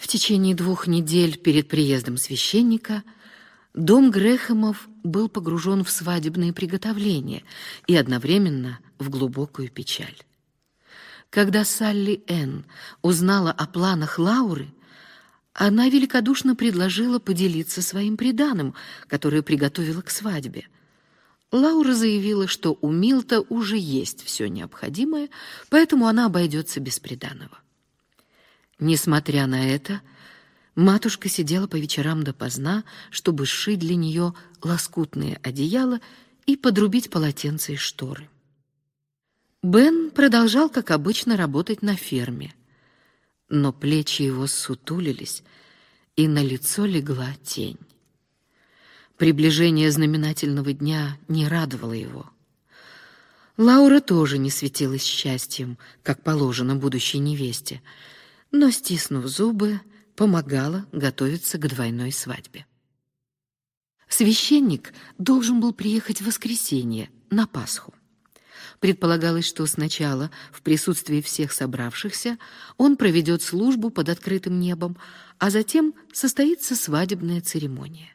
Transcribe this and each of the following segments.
В течение двух недель перед приездом священника дом Грехемов был погружен в свадебные приготовления и одновременно в глубокую печаль. Когда Салли Энн узнала о планах Лауры, она великодушно предложила поделиться своим приданым, которое приготовила к свадьбе. Лаура заявила, что у Милта уже есть все необходимое, поэтому она обойдется без приданого. Несмотря на это, матушка сидела по вечерам допоздна, чтобы сшить для нее лоскутные одеяла и подрубить полотенца и шторы. Бен продолжал, как обычно, работать на ферме, но плечи его сутулились, и на лицо легла тень. Приближение знаменательного дня не радовало его. Лаура тоже не светилась счастьем, как положено будущей невесте, но, стиснув зубы, помогала готовиться к двойной свадьбе. Священник должен был приехать в воскресенье на Пасху. Предполагалось, что сначала, в присутствии всех собравшихся, он проведет службу под открытым небом, а затем состоится свадебная церемония.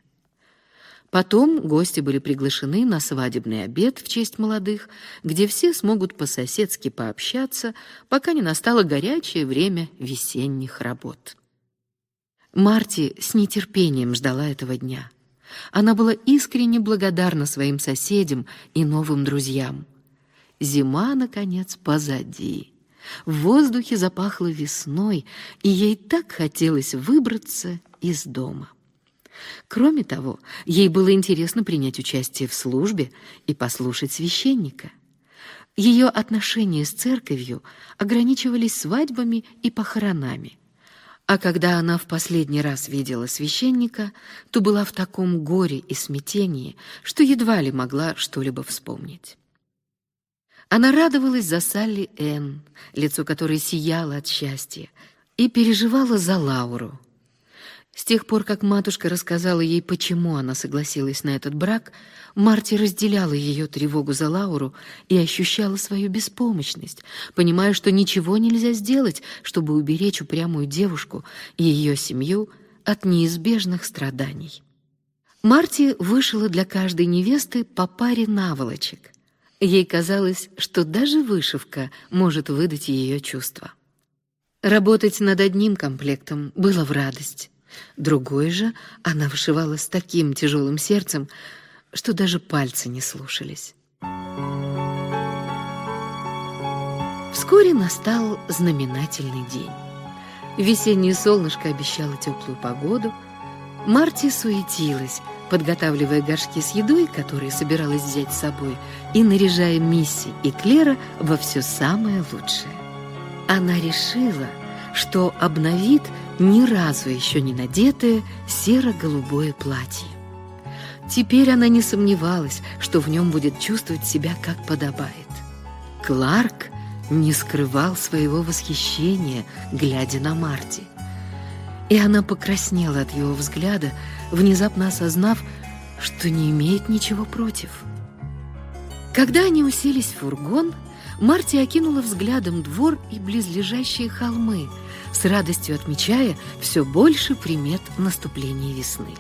Потом гости были приглашены на свадебный обед в честь молодых, где все смогут по-соседски пообщаться, пока не настало горячее время весенних работ. Марти с нетерпением ждала этого дня. Она была искренне благодарна своим соседям и новым друзьям. Зима, наконец, позади. В воздухе запахло весной, и ей так хотелось выбраться из дома. Кроме того, ей было интересно принять участие в службе и послушать священника. Ее отношения с церковью ограничивались свадьбами и похоронами. А когда она в последний раз видела священника, то была в таком горе и смятении, что едва ли могла что-либо вспомнить. Она радовалась за Салли Энн, лицо которой сияло от счастья, и переживала за Лауру. С тех пор, как матушка рассказала ей, почему она согласилась на этот брак, Марти разделяла ее тревогу за Лауру и ощущала свою беспомощность, понимая, что ничего нельзя сделать, чтобы уберечь упрямую девушку и ее семью от неизбежных страданий. Марти вышила для каждой невесты по паре наволочек. Ей казалось, что даже вышивка может выдать ее чувства. Работать над одним комплектом было в радость. Другой же она вышивала с таким тяжелым сердцем, что даже пальцы не слушались. Вскоре настал знаменательный день. Весеннее солнышко обещало теплую погоду. Марти суетилась, подготавливая горшки с едой, которые собиралась взять с собой, и наряжая Мисси и Клера во все самое лучшее. Она решила, что обновит ни разу еще не надетое серо-голубое платье. Теперь она не сомневалась, что в нем будет чувствовать себя как подобает. Кларк не скрывал своего восхищения, глядя на Марти. И она покраснела от его взгляда, внезапно осознав, что не имеет ничего против. Когда они уселись в фургон, Марти окинула взглядом двор и близлежащие холмы, с радостью отмечая все больше примет наступления весны.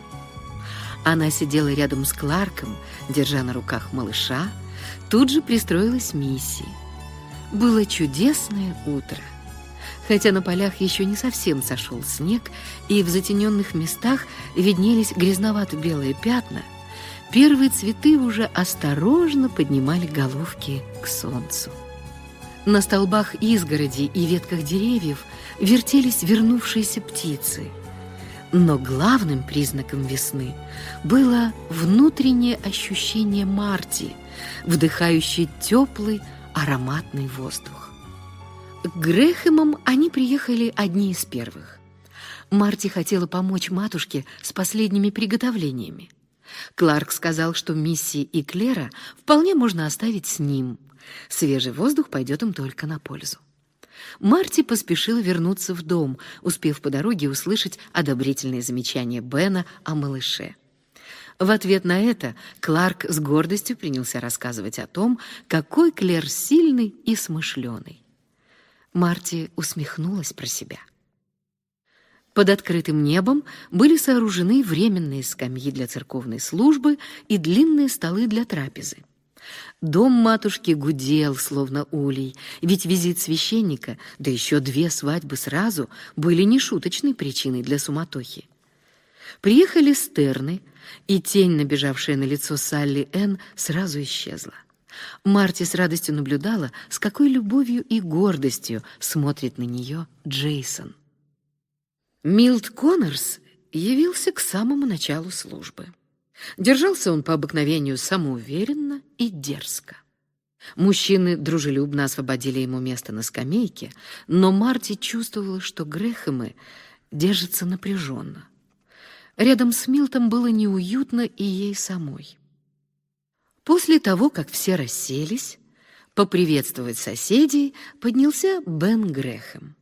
Она сидела рядом с Кларком, держа на руках малыша, тут же пристроилась Мисси. Было чудесное утро. Хотя на полях еще не совсем сошел снег, и в затененных местах виднелись грязновато-белые пятна, первые цветы уже осторожно поднимали головки к солнцу. На столбах изгороди и ветках деревьев вертелись вернувшиеся птицы. Но главным признаком весны было внутреннее ощущение Марти, вдыхающей теплый ароматный воздух. К Грехемам они приехали одни из первых. Марти хотела помочь матушке с последними приготовлениями. Кларк сказал, что Мисси и Клера вполне можно оставить с ним – Свежий воздух пойдет им только на пользу. Марти поспешила вернуться в дом, успев по дороге услышать одобрительные замечания Бена о малыше. В ответ на это Кларк с гордостью принялся рассказывать о том, какой Клер сильный и смышленый. Марти усмехнулась про себя. Под открытым небом были сооружены временные скамьи для церковной службы и длинные столы для трапезы. Дом матушки гудел, словно улей, ведь визит священника, да еще две свадьбы сразу, были нешуточной причиной для суматохи. Приехали Стерны, и тень, набежавшая на лицо Салли Энн, сразу исчезла. Марти с радостью наблюдала, с какой любовью и гордостью смотрит на нее Джейсон. Милд Коннорс явился к самому началу службы. Держался он по обыкновению самоуверенно и дерзко. Мужчины дружелюбно освободили ему место на скамейке, но Марти чувствовала, что Грэхэмы держатся напряженно. Рядом с Милтом было неуютно и ей самой. После того, как все расселись, поприветствовать соседей поднялся Бен Грэхэм.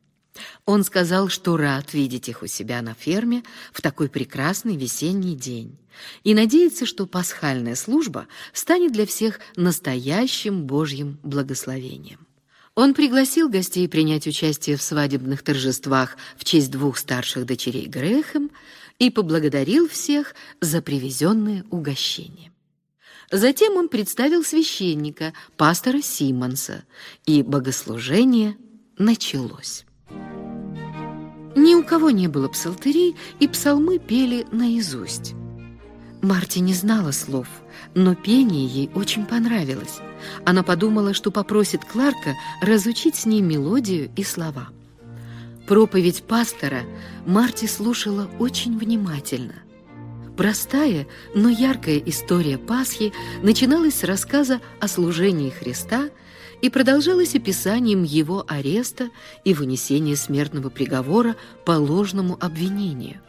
Он сказал, что рад видеть их у себя на ферме в такой прекрасный весенний день и надеется, что пасхальная служба станет для всех настоящим Божьим благословением. Он пригласил гостей принять участие в свадебных торжествах в честь двух старших дочерей Грэхэм и поблагодарил всех за привезенные угощения. Затем он представил священника, пастора Симмонса, и богослужение началось. Ни у кого не было псалтырей, и псалмы пели наизусть. Марти не знала слов, но пение ей очень понравилось. Она подумала, что попросит Кларка разучить с ней мелодию и слова. Проповедь пастора Марти слушала очень внимательно. Простая, но яркая история Пасхи начиналась с рассказа о служении Христа и продолжалась описанием его ареста и вынесения смертного приговора по ложному обвинению.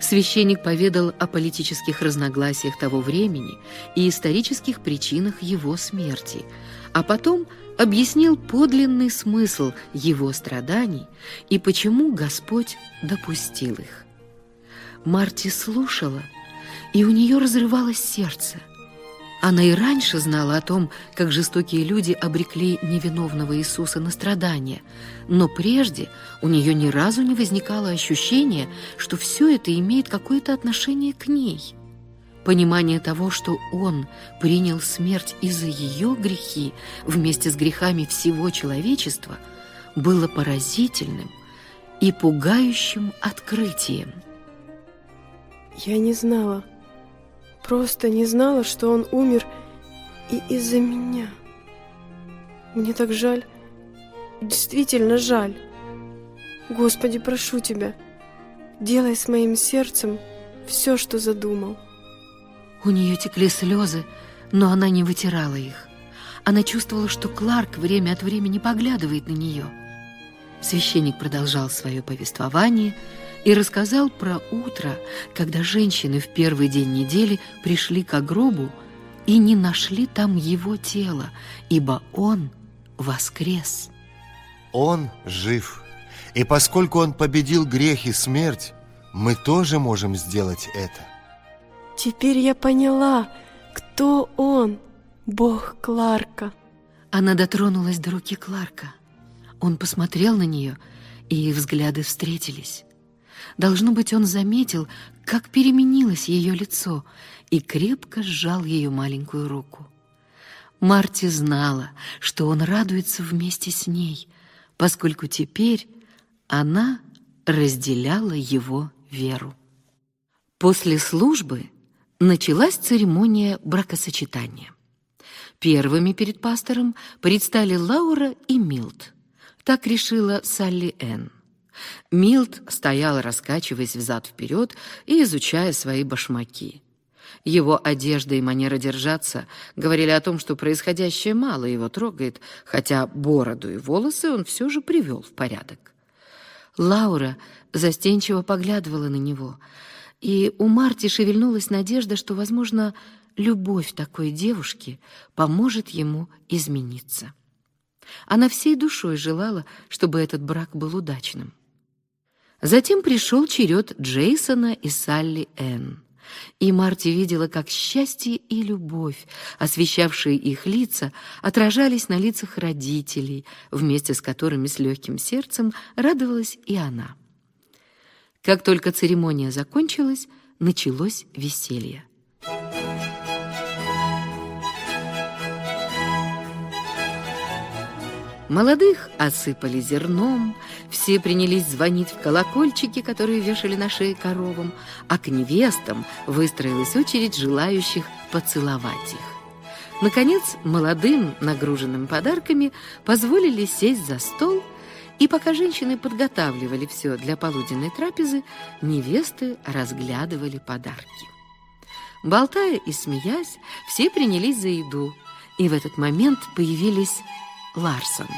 Священник поведал о политических разногласиях того времени и исторических причинах его смерти, а потом объяснил подлинный смысл его страданий и почему Господь допустил их. Марти слушала, и у нее разрывалось сердце. Она и раньше знала о том, как жестокие люди обрекли невиновного Иисуса на страдания, но прежде у нее ни разу не возникало ощущения, что все это имеет какое-то отношение к ней. Понимание того, что Он принял смерть из-за ее грехи вместе с грехами всего человечества, было поразительным и пугающим открытием. Я не знала, просто не знала, что он умер и из-за меня. Мне так жаль, действительно жаль. Господи, прошу Тебя, делай с моим сердцем все, что задумал. У нее текли слезы, но она не вытирала их. Она чувствовала, что Кларк время от времени поглядывает на нее. Священник продолжал свое повествование и рассказал про утро, когда женщины в первый день недели пришли к гробу и не нашли там его тело, ибо он воскрес. Он жив, и поскольку он победил грех и смерть, мы тоже можем сделать это. Теперь я поняла, кто он, бог Кларка. Она дотронулась до руки Кларка. Он посмотрел на нее, и их взгляды встретились. Должно быть, он заметил, как переменилось ее лицо, и крепко сжал ее маленькую руку. Марти знала, что он радуется вместе с ней, поскольку теперь она разделяла его веру. После службы началась церемония бракосочетания. Первыми перед пастором предстали Лаура и Милт. Так решила Салли Энн. Милт стоял, раскачиваясь взад-вперед и изучая свои башмаки. Его одежда и манера держаться говорили о том, что происходящее мало его трогает, хотя бороду и волосы он все же привел в порядок. Лаура застенчиво поглядывала на него — и у Марти шевельнулась надежда, что, возможно, любовь такой девушки поможет ему измениться. Она всей душой желала, чтобы этот брак был удачным. Затем пришел черед Джейсона и Салли Энн. И Марти видела, как счастье и любовь, освещавшие их лица, отражались на лицах родителей, вместе с которыми с легким сердцем радовалась и она. Как только церемония закончилась, началось веселье. Молодых осыпали зерном, все принялись звонить в колокольчики, которые вешали на шее коровам, а к невестам выстроилась очередь желающих поцеловать их. Наконец, молодым, нагруженным подарками, позволили сесть за стол, и пока женщины подготавливали все для полуденной трапезы, невесты разглядывали подарки. Болтая и смеясь, все принялись за еду, и в этот момент появились Ларсоны.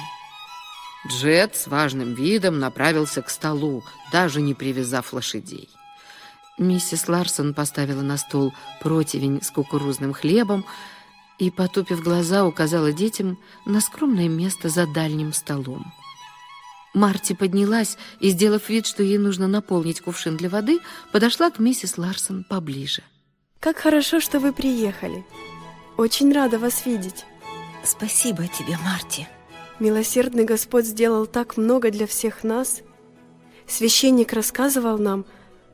Джет с важным видом направился к столу, даже не привязав лошадей. Миссис Ларсон поставила на стол противень с кукурузным хлебом и, потупив глаза, указала детям на скромное место за дальним столом. Марти поднялась и, сделав вид, что ей нужно наполнить кувшин для воды, подошла к миссис Ларсон поближе. «Как хорошо, что вы приехали. Очень рада вас видеть». Спасибо тебе, Марти. Милосердный Господь сделал так много для всех нас. Священник рассказывал нам,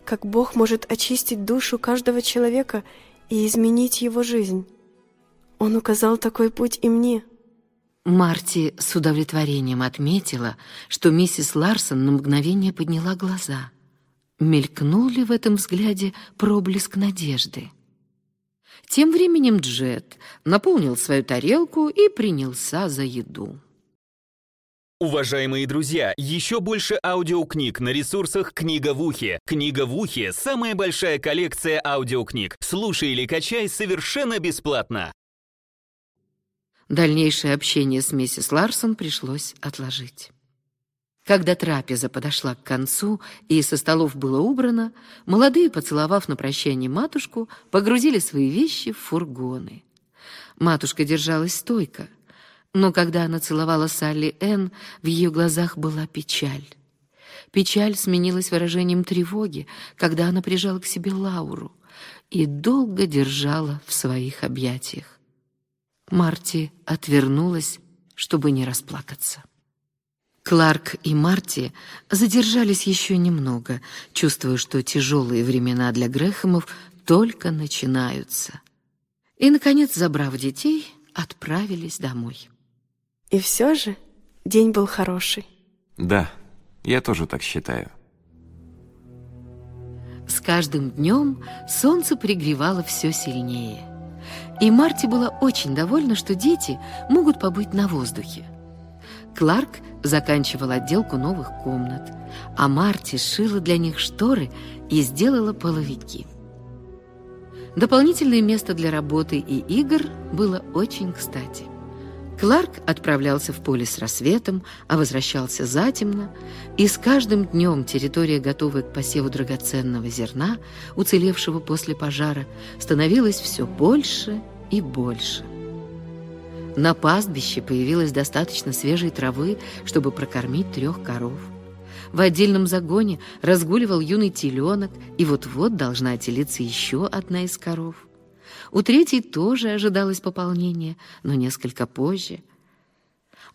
как Бог может очистить душу каждого человека и изменить его жизнь. Он указал такой путь и мне. Марти с удовлетворением отметила, что миссис Ларсон на мгновение подняла глаза. Мелькнул ли в этом взгляде проблеск надежды? Тем временем Джет наполнил свою тарелку и принялся за еду. Уважаемые друзья, еще больше аудиокниг на ресурсах «Книга в ухе». «Книга в ухе» — самая большая коллекция аудиокниг. Слушай или качай совершенно бесплатно. Дальнейшее общение с миссис Ларсон пришлось отложить. Когда трапеза подошла к концу и со столов было убрано, молодые, поцеловав на прощание матушку, погрузили свои вещи в фургоны. Матушка держалась стойко, но когда она целовала Салли Энн, в ее глазах была печаль. Печаль сменилась выражением тревоги, когда она прижала к себе Лауру и долго держала в своих объятиях. Марти отвернулась, чтобы не расплакаться. Кларк и Марти задержались еще немного, чувствуя, что тяжелые времена для Грэхэмов только начинаются. И, наконец, забрав детей, отправились домой. И все же день был хороший. Да, я тоже так считаю. С каждым днем солнце пригревало все сильнее. И Марти была очень довольна, что дети могут побыть на воздухе. Кларк заканчивал отделку новых комнат, а Марти сшила для них шторы и сделала половики. Дополнительное место для работы и игр было очень кстати. Кларк отправлялся в поле с рассветом, а возвращался затемно, и с каждым днем территория, готовая к посеву драгоценного зерна, уцелевшего после пожара, становилась все больше и больше. На пастбище появилось достаточно свежей травы, чтобы прокормить трех коров. В отдельном загоне разгуливал юный теленок, и вот-вот должна отелиться еще одна из коров. У третьей тоже ожидалось пополнение, но несколько позже.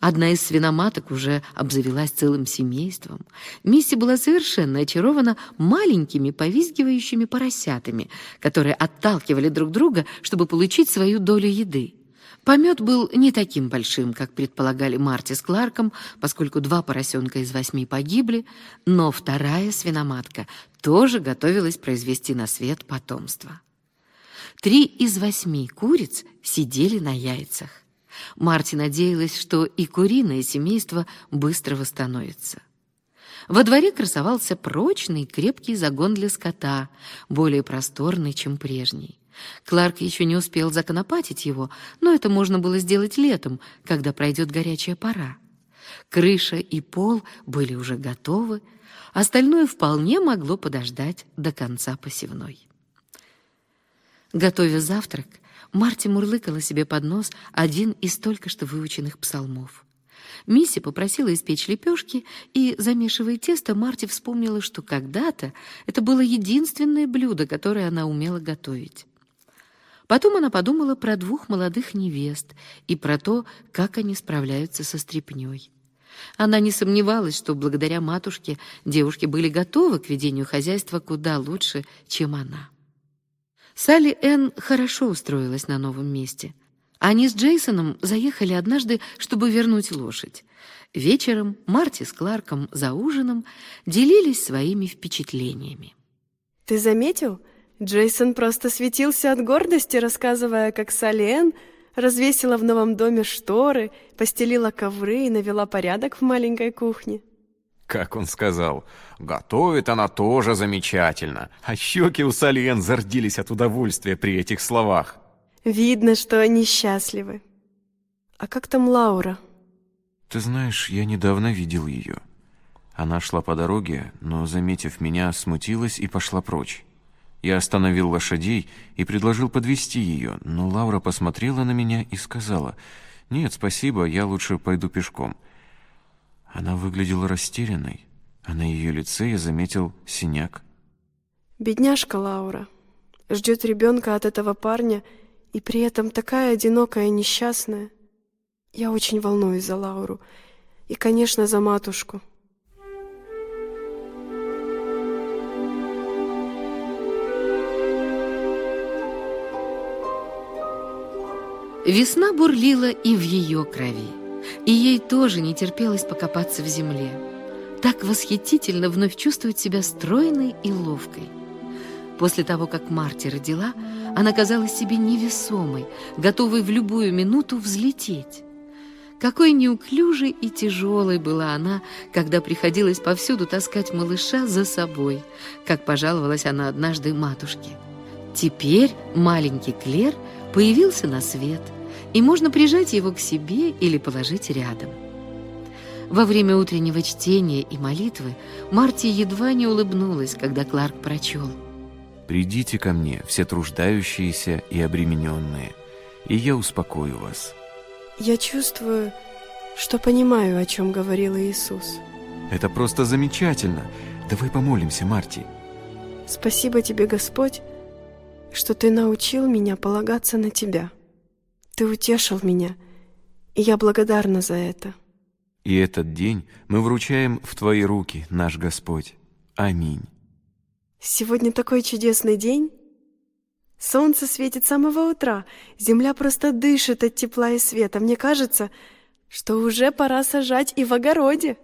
Одна из свиноматок уже обзавелась целым семейством. Мисси была совершенно очарована маленькими повизгивающими поросятами, которые отталкивали друг друга, чтобы получить свою долю еды. Помет был не таким большим, как предполагали Марти с Кларком, поскольку два поросенка из восьми погибли, но вторая свиноматка тоже готовилась произвести на свет потомство. Три из восьми куриц сидели на яйцах. Марти надеялась, что и куриное семейство быстро восстановится. Во дворе красовался прочный крепкий загон для скота, более просторный, чем прежний. Кларк еще не успел законопатить его, но это можно было сделать летом, когда пройдет горячая пора. Крыша и пол были уже готовы, остальное вполне могло подождать до конца посевной. Готовя завтрак, Марти мурлыкала себе под нос один из только что выученных псалмов. Мисси попросила испечь лепешки, и, замешивая тесто, Марти вспомнила, что когда-то это было единственное блюдо, которое она умела готовить. Потом она подумала про двух молодых невест и про то, как они справляются со стряпнёй. Она не сомневалась, что благодаря матушке девушки были готовы к ведению хозяйства куда лучше, чем она. Салли Энн хорошо устроилась на новом месте. Они с Джейсоном заехали однажды, чтобы вернуть лошадь. Вечером Марти с Кларком за ужином делились своими впечатлениями. Ты заметил? Джейсон просто светился от гордости, рассказывая, как Салли Энн развесила в новом доме шторы, постелила ковры и навела порядок в маленькой кухне. Как он сказал, готовит она тоже замечательно. А щеки у Салиен зардились от удовольствия при этих словах. Видно, что они счастливы. А как там Лаура? Ты знаешь, я недавно видел ее. Она шла по дороге, но, заметив меня, смутилась и пошла прочь. Я остановил лошадей и предложил подвести ее, но Лаура посмотрела на меня и сказала, «Нет, спасибо, я лучше пойду пешком». Она выглядела растерянной, а на ее лице я заметил синяк. Бедняжка Лаура. Ждет ребенка от этого парня, и при этом такая одинокая и несчастная. Я очень волнуюсь за Лауру. И, конечно, за матушку. Весна бурлила и в ее крови, и ей тоже не терпелось покопаться в земле. Так восхитительно вновь чувствовать себя стройной и ловкой. После того, как Марти родила, она казалась себе невесомой, готовой в любую минуту взлететь. Какой неуклюжей и тяжелой была она, когда приходилось повсюду таскать малыша за собой, как пожаловалась она однажды матушке. Теперь маленький Клер появился на свет, и можно прижать его к себе или положить рядом. Во время утреннего чтения и молитвы Марти едва не улыбнулась, когда Кларк прочел. «Придите ко мне, все труждающиеся и обремененные, и я успокою вас». Я чувствую, что понимаю, о чем говорил Иисус. Это просто замечательно. Давай помолимся, Марти. Спасибо тебе, Господь, что ты научил меня полагаться на тебя. Ты утешил меня, и я благодарна за это. И этот день мы вручаем в Твои руки, наш Господь. Аминь. Сегодня такой чудесный день. Солнце светит с самого утра, земля просто дышит от тепла и света. Мне кажется, что уже пора сажать и в огороде.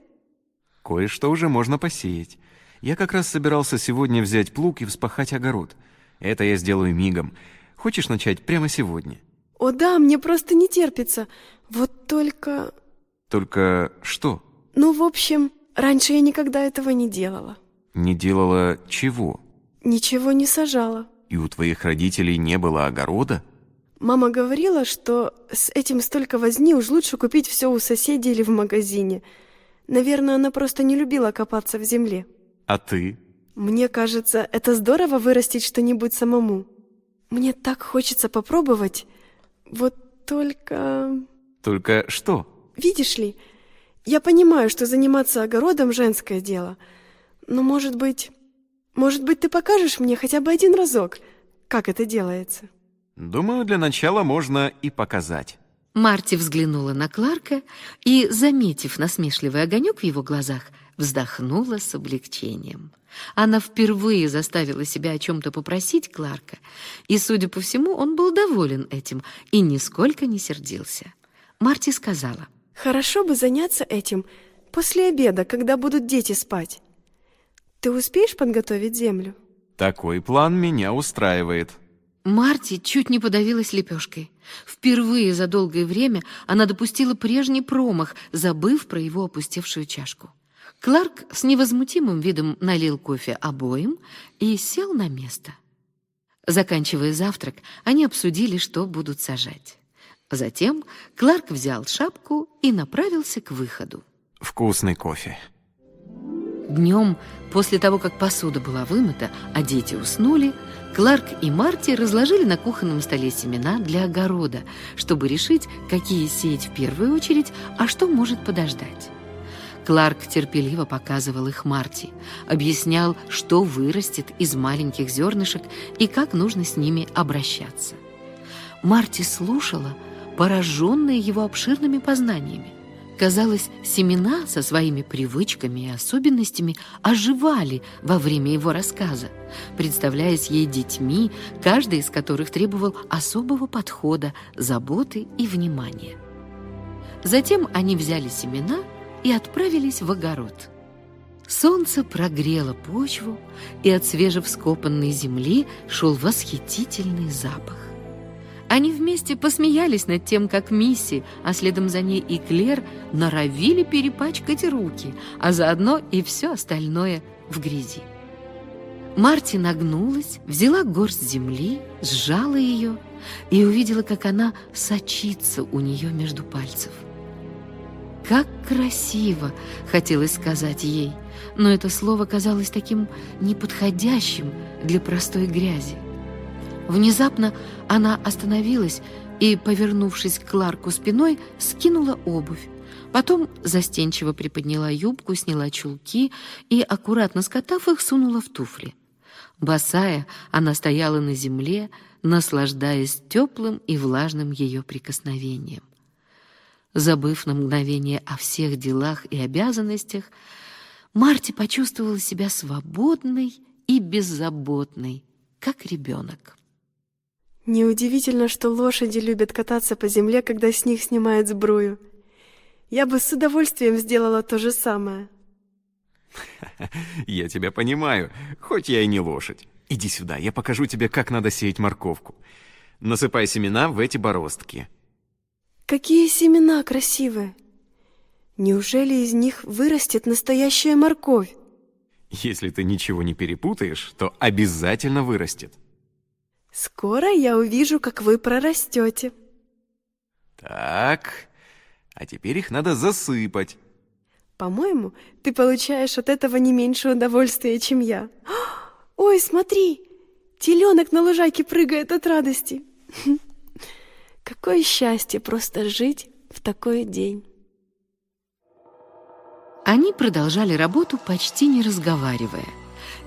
Кое-что уже можно посеять. Я как раз собирался сегодня взять плуг и вспахать огород. Это я сделаю мигом. Хочешь начать прямо сегодня? О да, мне просто не терпится. Вот только... Только что? Ну, в общем, раньше я никогда этого не делала. Не делала чего? Ничего не сажала. И у твоих родителей не было огорода? Мама говорила, что с этим столько возни, уж лучше купить все у соседей или в магазине. Наверное, она просто не любила копаться в земле. А ты? Мне кажется, это здорово вырастить что-нибудь самому. Мне так хочется попробовать. Вот только... Только что? Видишь ли, я понимаю, что заниматься огородом – женское дело. Но, может быть... Может быть, ты покажешь мне хотя бы один разок, как это делается? Думаю, для начала можно и показать. Марти взглянула на Кларка и, заметив насмешливый огонек в его глазах, вздохнула с облегчением. Она впервые заставила себя о чем-то попросить Кларка, и, судя по всему, он был доволен этим и нисколько не сердился. Марти сказала, «Хорошо бы заняться этим после обеда, когда будут дети спать. Ты успеешь подготовить землю?» Такой план меня устраивает. Марти чуть не подавилась лепешкой. Впервые за долгое время она допустила прежний промах, забыв про его опустевшую чашку. Кларк с невозмутимым видом налил кофе обоим и сел на место. Заканчивая завтрак, они обсудили, что будут сажать. Затем Кларк взял шапку и направился к выходу. Вкусный кофе. Днем, после того, как посуда была вымыта, а дети уснули, Кларк и Марти разложили на кухонном столе семена для огорода, чтобы решить, какие сеять в первую очередь, а что может подождать. Кларк терпеливо показывал их Марти, объяснял, что вырастет из маленьких зернышек и как нужно с ними обращаться. Марти слушала, пораженная его обширными познаниями. Казалось, семена со своими привычками и особенностями оживали во время его рассказа, представляясь ей детьми, каждый из которых требовал особого подхода, заботы и внимания. Затем они взяли семена и отправились в огород. Солнце прогрело почву, и от свежевскопанной земли шел восхитительный запах. Они вместе посмеялись над тем, как Мисси, а следом за ней и Клер, норовили перепачкать руки, а заодно и все остальное в грязи. Марти нагнулась, взяла горсть земли, сжала ее и увидела, как она сочится у нее между пальцев. «Как красиво!» — хотелось сказать ей, но это слово казалось таким неподходящим для простой грязи. Внезапно она остановилась и, повернувшись к Кларку спиной, скинула обувь. Потом застенчиво приподняла юбку, сняла чулки и, аккуратно скотав их, сунула в туфли. Босая, она стояла на земле, наслаждаясь теплым и влажным ее прикосновением. Забыв на мгновение о всех делах и обязанностях, Марти почувствовала себя свободной и беззаботной, как ребенок. Неудивительно, что лошади любят кататься по земле, когда с них снимают сбрую. Я бы с удовольствием сделала то же самое. Я тебя понимаю, хоть я и не лошадь. Иди сюда, я покажу тебе, как надо сеять морковку. Насыпай семена в эти бороздки. Какие семена красивые! Неужели из них вырастет настоящая морковь? Если ты ничего не перепутаешь, то обязательно вырастет. Скоро я увижу, как вы прорастете. Так, а теперь их надо засыпать. По-моему, ты получаешь от этого не меньше удовольствия, чем я. Ой, смотри, теленок на лужайке прыгает от радости. Какое счастье просто жить в такой день. Они продолжали работу, почти не разговаривая.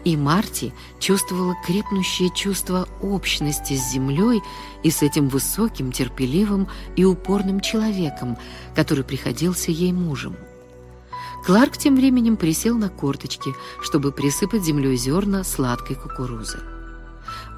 И Марти чувствовала крепнущее чувство общности с землей и с этим высоким, терпеливым и упорным человеком, который приходился ей мужем. Кларк тем временем присел на корточки, чтобы присыпать землей зерна сладкой кукурузы.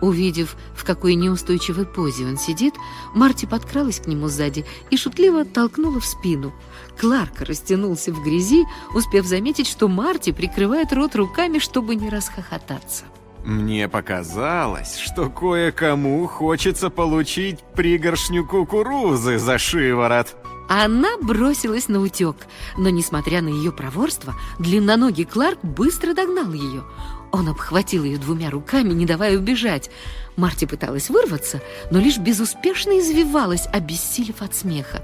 Увидев, в какой неустойчивой позе он сидит, Марти подкралась к нему сзади и шутливо толкнула в спину. Кларк растянулся в грязи, успев заметить, что Марти прикрывает рот руками, чтобы не расхохотаться. Мне показалось, что кое-кому хочется получить пригоршню кукурузы за шиворот. Она бросилась на утек, но, несмотря на ее проворство, длинноногий Кларк быстро догнал ее. Он обхватил ее двумя руками, не давая убежать. Марти пыталась вырваться, но лишь безуспешно извивалась, обессилев от смеха.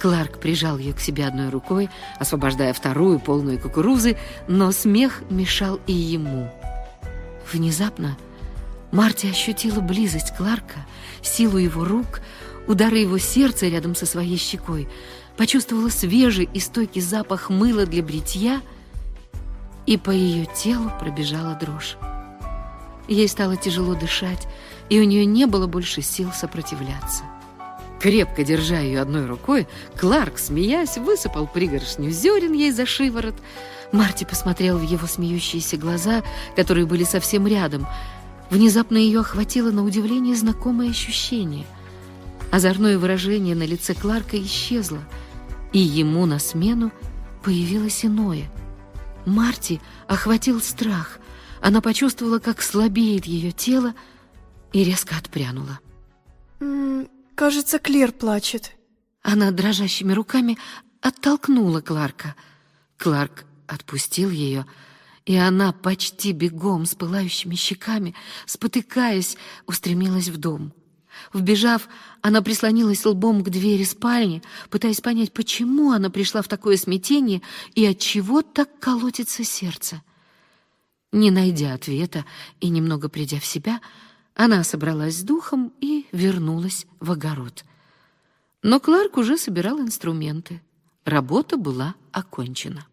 Кларк прижал ее к себе одной рукой, освобождая вторую, полную кукурузы, но смех мешал и ему. Внезапно Марти ощутила близость Кларка, силу его рук, удары его сердца рядом со своей щекой, почувствовала свежий и стойкий запах мыла для бритья — и по ее телу пробежала дрожь. Ей стало тяжело дышать, и у нее не было больше сил сопротивляться. Крепко держа ее одной рукой, Кларк, смеясь, высыпал пригоршню зерен ей за шиворот. Марти посмотрел в его смеющиеся глаза, которые были совсем рядом. Внезапно ее охватило на удивление знакомое ощущение. Озорное выражение на лице Кларка исчезло, и ему на смену появилось иное — Марти охватил страх. Она почувствовала, как слабеет ее тело, и резко отпрянула. М -м, «Кажется, Клер плачет». Она дрожащими руками оттолкнула Кларка. Кларк отпустил ее, и она почти бегом с пылающими щеками, спотыкаясь, устремилась в дом. Вбежав, она прислонилась лбом к двери спальни, пытаясь понять, почему она пришла в такое смятение и от чего так колотится сердце. Не найдя ответа и немного придя в себя, она собралась с духом и вернулась в огород. Но Кларк уже собирал инструменты. Работа была окончена.